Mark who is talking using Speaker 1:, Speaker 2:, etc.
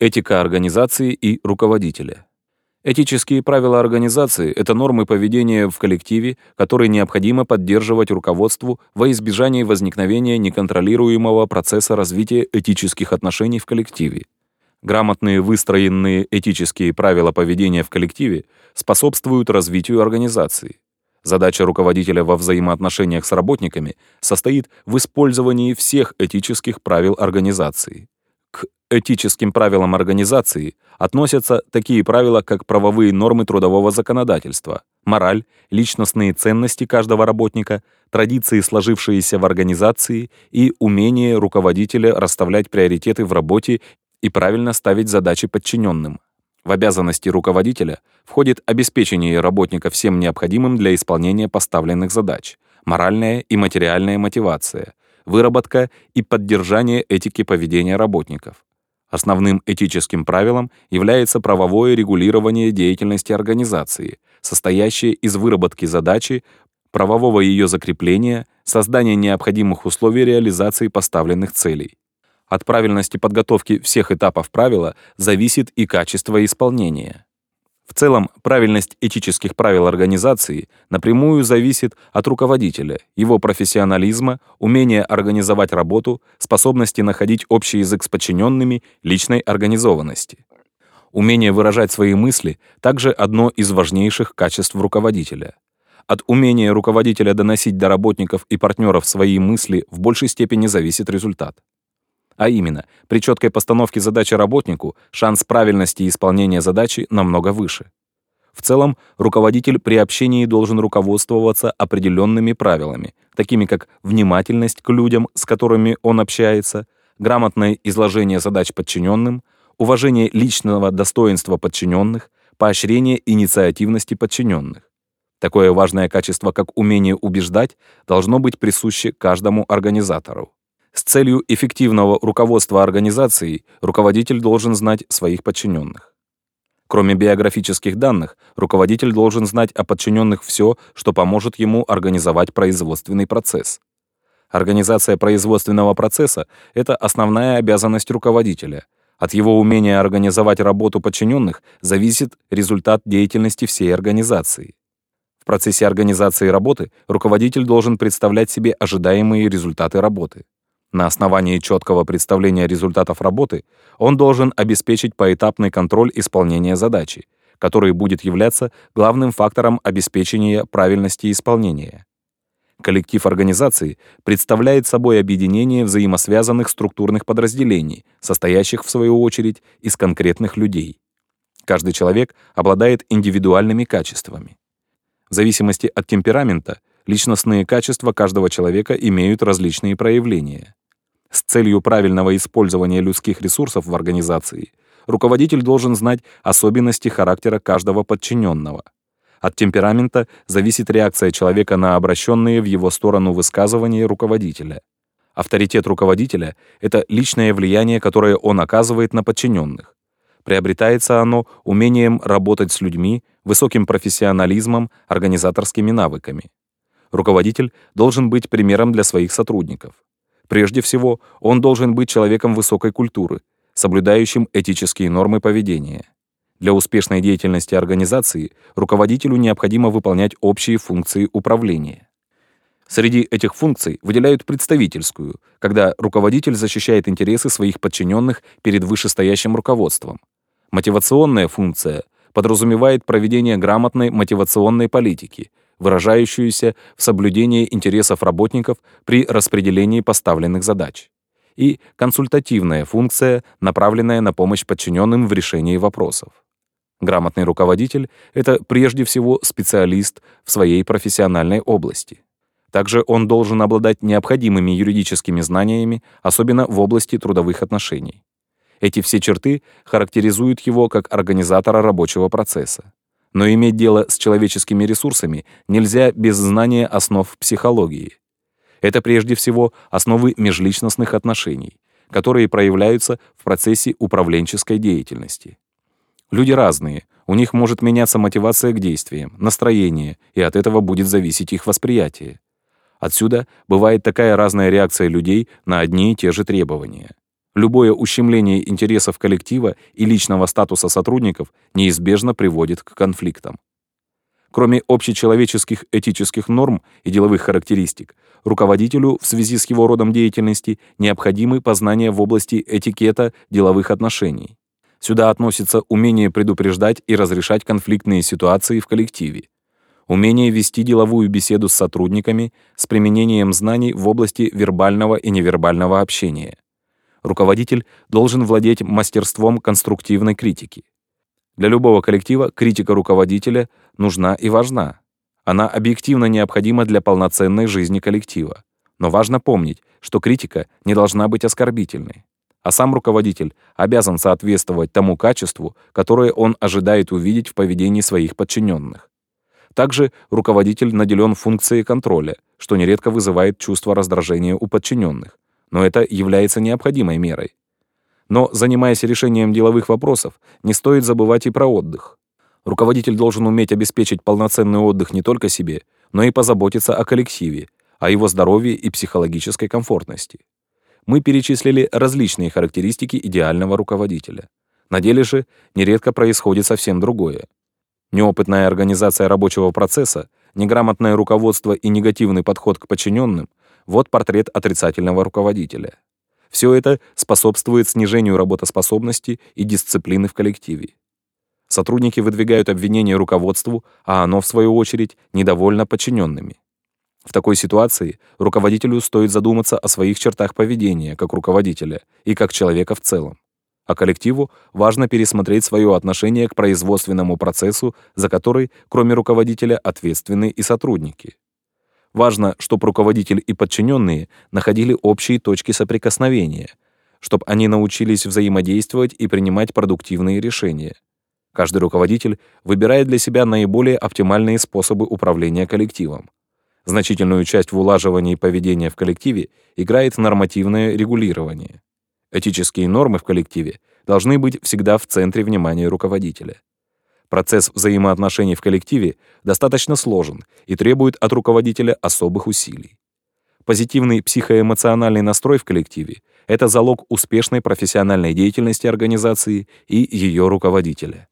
Speaker 1: Этика организации и руководителя. Этические правила организации — это нормы поведения в коллективе, которые необходимо поддерживать руководству во избежание возникновения неконтролируемого процесса развития этических отношений в коллективе. Грамотные выстроенные этические правила поведения в коллективе способствуют развитию организации. Задача руководителя во взаимоотношениях с работниками состоит в использовании всех этических правил организации. Этическим правилам организации относятся такие правила, как правовые нормы трудового законодательства, мораль, личностные ценности каждого работника, традиции, сложившиеся в организации, и умение руководителя расставлять приоритеты в работе и правильно ставить задачи подчиненным. В обязанности руководителя входит обеспечение работника всем необходимым для исполнения поставленных задач, моральная и материальная мотивация, выработка и поддержание этики поведения работников. Основным этическим правилом является правовое регулирование деятельности организации, состоящее из выработки задачи, правового ее закрепления, создания необходимых условий реализации поставленных целей. От правильности подготовки всех этапов правила зависит и качество исполнения. В целом, правильность этических правил организации напрямую зависит от руководителя, его профессионализма, умения организовать работу, способности находить общий язык с подчиненными, личной организованности. Умение выражать свои мысли — также одно из важнейших качеств руководителя. От умения руководителя доносить до работников и партнеров свои мысли в большей степени зависит результат. А именно, при четкой постановке задачи работнику шанс правильности исполнения задачи намного выше. В целом, руководитель при общении должен руководствоваться определенными правилами, такими как внимательность к людям, с которыми он общается, грамотное изложение задач подчиненным, уважение личного достоинства подчиненных, поощрение инициативности подчиненных. Такое важное качество, как умение убеждать, должно быть присуще каждому организатору. С целью эффективного руководства организацией руководитель должен знать своих подчиненных. Кроме биографических данных, руководитель должен знать о подчиненных все, что поможет ему организовать производственный процесс. Организация производственного процесса — это основная обязанность руководителя. От его умения организовать работу подчиненных зависит результат деятельности всей организации. В процессе организации работы руководитель должен представлять себе ожидаемые результаты работы. На основании четкого представления результатов работы он должен обеспечить поэтапный контроль исполнения задачи, который будет являться главным фактором обеспечения правильности исполнения. Коллектив организации представляет собой объединение взаимосвязанных структурных подразделений, состоящих, в свою очередь, из конкретных людей. Каждый человек обладает индивидуальными качествами. В зависимости от темперамента, личностные качества каждого человека имеют различные проявления. С целью правильного использования людских ресурсов в организации руководитель должен знать особенности характера каждого подчиненного. От темперамента зависит реакция человека на обращенные в его сторону высказывания руководителя. Авторитет руководителя — это личное влияние, которое он оказывает на подчиненных. Приобретается оно умением работать с людьми, высоким профессионализмом, организаторскими навыками. Руководитель должен быть примером для своих сотрудников. Прежде всего, он должен быть человеком высокой культуры, соблюдающим этические нормы поведения. Для успешной деятельности организации руководителю необходимо выполнять общие функции управления. Среди этих функций выделяют представительскую, когда руководитель защищает интересы своих подчиненных перед вышестоящим руководством. Мотивационная функция подразумевает проведение грамотной мотивационной политики, выражающуюся в соблюдении интересов работников при распределении поставленных задач, и консультативная функция, направленная на помощь подчиненным в решении вопросов. Грамотный руководитель — это прежде всего специалист в своей профессиональной области. Также он должен обладать необходимыми юридическими знаниями, особенно в области трудовых отношений. Эти все черты характеризуют его как организатора рабочего процесса. Но иметь дело с человеческими ресурсами нельзя без знания основ психологии. Это прежде всего основы межличностных отношений, которые проявляются в процессе управленческой деятельности. Люди разные, у них может меняться мотивация к действиям, настроение, и от этого будет зависеть их восприятие. Отсюда бывает такая разная реакция людей на одни и те же требования. Любое ущемление интересов коллектива и личного статуса сотрудников неизбежно приводит к конфликтам. Кроме общечеловеческих этических норм и деловых характеристик, руководителю в связи с его родом деятельности необходимы познания в области этикета деловых отношений. Сюда относится умение предупреждать и разрешать конфликтные ситуации в коллективе, умение вести деловую беседу с сотрудниками с применением знаний в области вербального и невербального общения. Руководитель должен владеть мастерством конструктивной критики. Для любого коллектива критика руководителя нужна и важна. Она объективно необходима для полноценной жизни коллектива. Но важно помнить, что критика не должна быть оскорбительной. А сам руководитель обязан соответствовать тому качеству, которое он ожидает увидеть в поведении своих подчиненных. Также руководитель наделен функцией контроля, что нередко вызывает чувство раздражения у подчиненных, но это является необходимой мерой. Но, занимаясь решением деловых вопросов, не стоит забывать и про отдых. Руководитель должен уметь обеспечить полноценный отдых не только себе, но и позаботиться о коллективе, о его здоровье и психологической комфортности. Мы перечислили различные характеристики идеального руководителя. На деле же нередко происходит совсем другое. Неопытная организация рабочего процесса, неграмотное руководство и негативный подход к подчиненным — вот портрет отрицательного руководителя. Все это способствует снижению работоспособности и дисциплины в коллективе. Сотрудники выдвигают обвинения руководству, а оно, в свою очередь, недовольно подчиненными. В такой ситуации руководителю стоит задуматься о своих чертах поведения как руководителя и как человека в целом. А коллективу важно пересмотреть свое отношение к производственному процессу, за который, кроме руководителя, ответственны и сотрудники. Важно, чтобы руководитель и подчиненные находили общие точки соприкосновения, чтобы они научились взаимодействовать и принимать продуктивные решения. Каждый руководитель выбирает для себя наиболее оптимальные способы управления коллективом. Значительную часть в улаживании поведения в коллективе играет нормативное регулирование. Этические нормы в коллективе должны быть всегда в центре внимания руководителя. Процесс взаимоотношений в коллективе достаточно сложен и требует от руководителя особых усилий. Позитивный психоэмоциональный настрой в коллективе — это залог успешной профессиональной деятельности организации и ее руководителя.